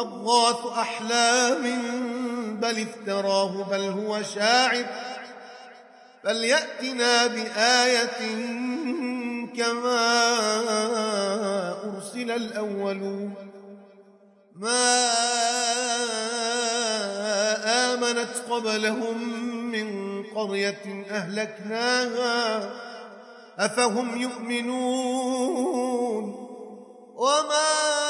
أضغاث أحلام بل افتراه بل هو شاعر. فليأتنا بآية كما أرسل الأولون. ما آمنت قبلهم من قرية أهلكناها. أفهم يؤمنون؟ وما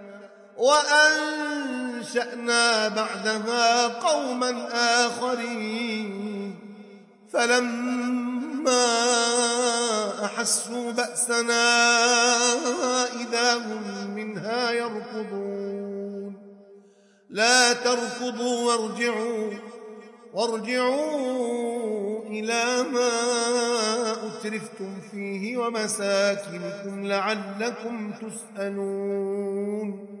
وأنشأنا بعدها قوما آخرين. فلما أحسوا بأسنا إذا هم منها يركضون. لا تركضوا وارجعوا وارجعوا إلى ما أترفتم فيه ومساكنكم لعلكم تسألون.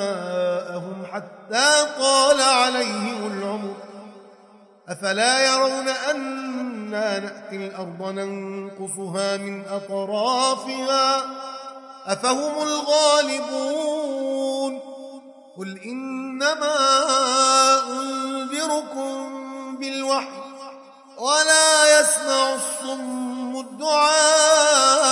حتى طال عليهم العمر. أفلا يرون أنا نأتي الأرض ننقصها من أطرافها؟ أفهم الغالبون؟ قل إنما أنذركم بالوحي ولا يسمع الصم الدعاء.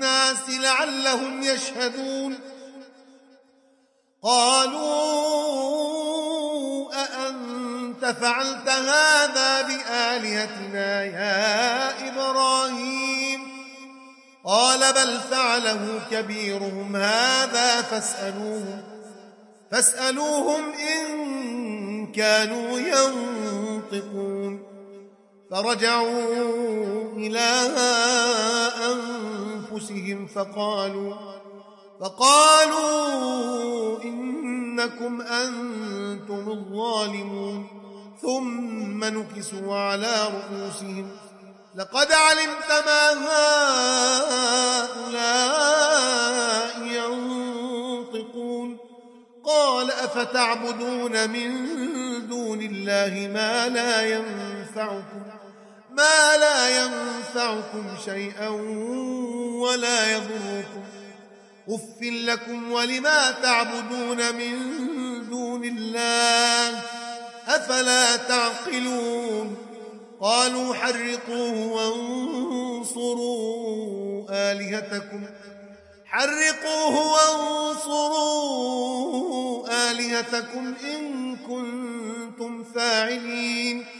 الناس لعلهم يشهدون. قالوا أأنت فعلت هذا بآلهتنا يا إبراهيم؟ قال بل فعله كبيرهم هذا فاسألوهم فاسألوهم إن كانوا ينطقون. فرجعوا إلى أنفسهم فقالوا فقالوا إنكم أنتم الظالمون. ثم نكسوا على رؤوسهم. لقد علمت ما هؤلاء ينطقون. قال أفتعبدون من دون الله ما لا ينفعكم؟ ما لا ينفعكم شيئا ولا يضركم. أف لكم ولما تعبدون من دون الله أفلا تعقلون؟ قالوا حرقوه وانصروا آلهتكم. حرقوه وانصروا آلهتكم إن كنتم فاعلين.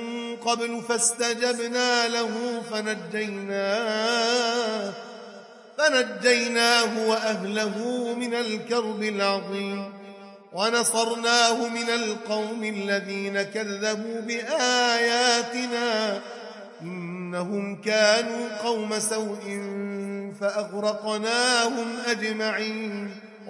قبل فاستجبنا له فنجيناه فنجيناه وأهله من الكرب العظيم ونصرناه من القوم الذين كذبوا بآياتنا إنهم كانوا قوم سوء فأغرقناهم أجمعين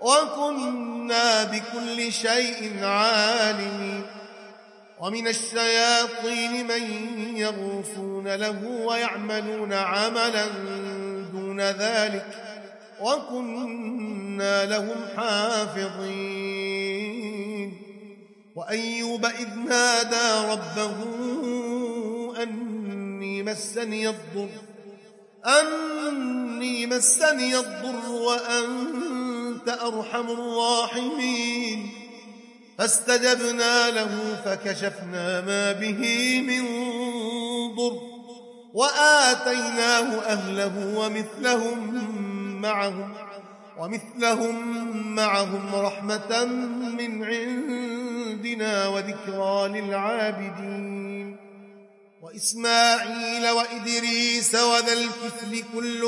وكنا بكل شيء عالمين. ومن الشياطين من يغوصون له ويعملون عملا دون ذلك وكنا لهم حافظين. وأيوب إذ نادى ربه أني مسني الضر أني مسني الضر وأنت أرحم الراحمين. فاستجبنا له فكشفنا ما به من ضر. وآتيناه أهله ومثلهم معهم ومثلهم معهم رحمة من عندنا وذكرى للعابدين. وإسماعيل وإدريس وذا الكفل كل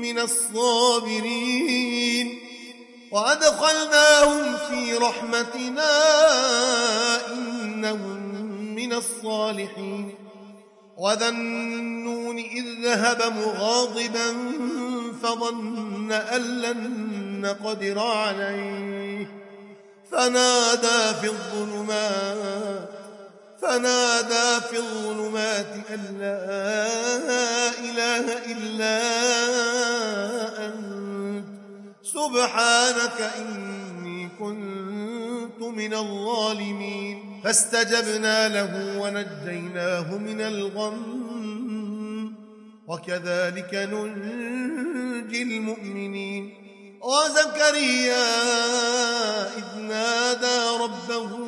من الصابرين وأدخلناهم في رحمتنا إنهم من الصالحين وذا النون إذ ذهب مغاضبا فظن أن لن نقدر عليه فنادى في الظلمات فنادى في الظلمات أن لا إله إلا أنت. سبحانك إني كنت من الظالمين. فاستجبنا له ونجيناه من الغم. وكذلك ننجي المؤمنين. وزكريا إذ نادى ربه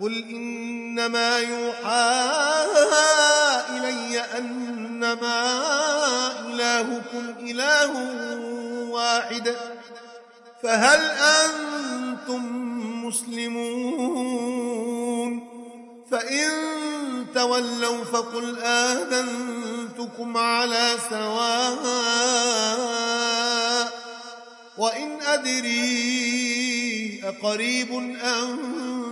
قل إنما يوحى إلي أنما إلهكم إله واحد فهل أنتم مسلمون؟ فإن تولوا فقل آذنتكم على سواء وإن أدري أقريب أم